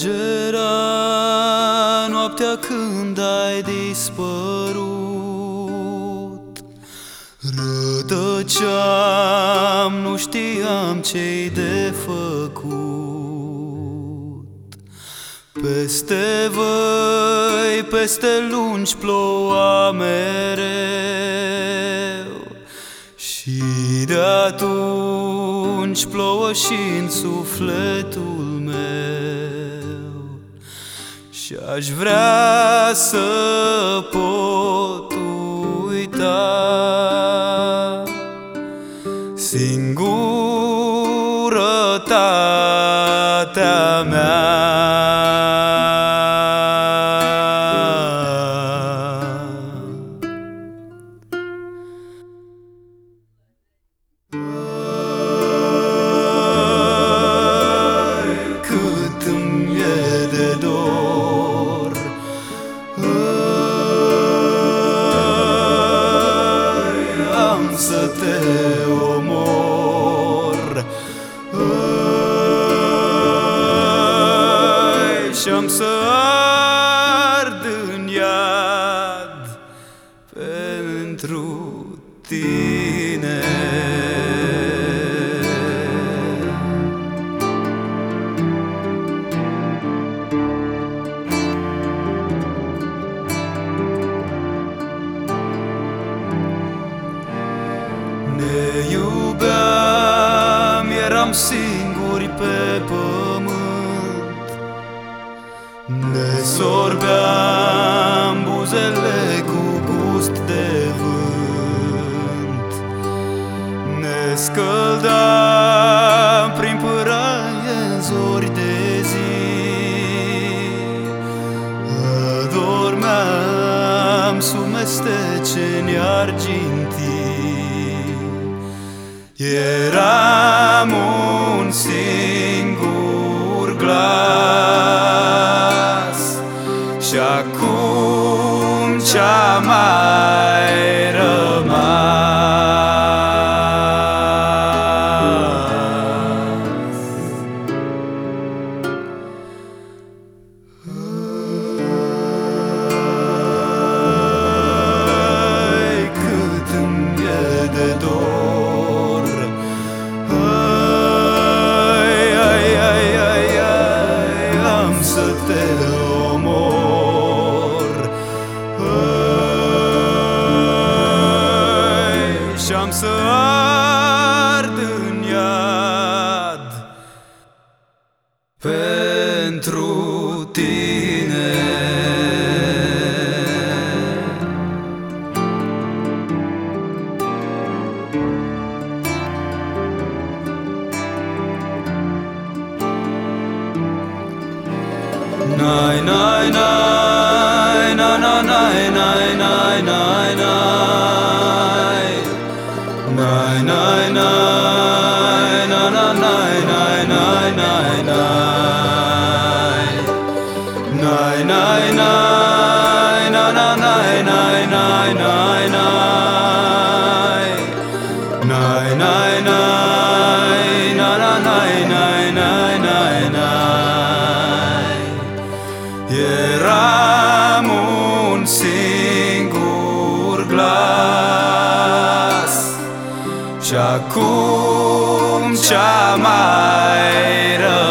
Fulgera noaptea când ai dispărut. Rătăceam, nu știam ce-i de făcut. Peste voi, peste lungi ploua mereu. Și de atunci plouă și în sufletul meu Și aș vrea să pot uita Singurătatea mea Și-am să ard în iad pentru tine. Ne iubeam, eram singuri sorbeam buzele cu gust de vânt. Ne scăldam prin pâraie în zori de zi. Adormeam sub mesteceni argintii. Eram un singur glas am să te omor. Ai, și-am să ard în iad pentru tine Nein, nein, nein, nein, nein, nein, nein, nein, nein, nein, nein, nein, nein, nein, nein, nein, nein, nein, nein, Eram un singur glas. Și acum ce-a mai rămas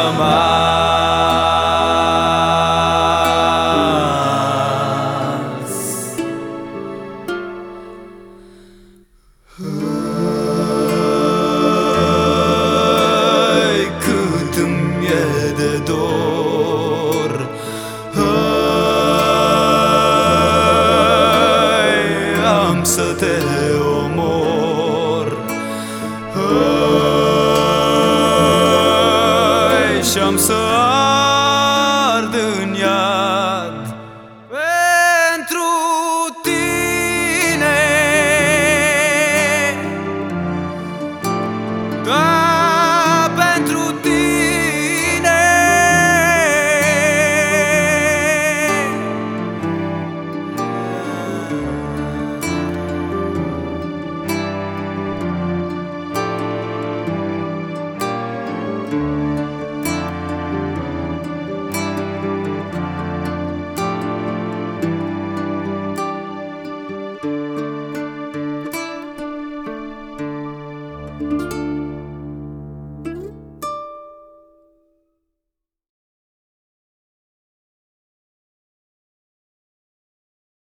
te omor. Ai, și-am să ard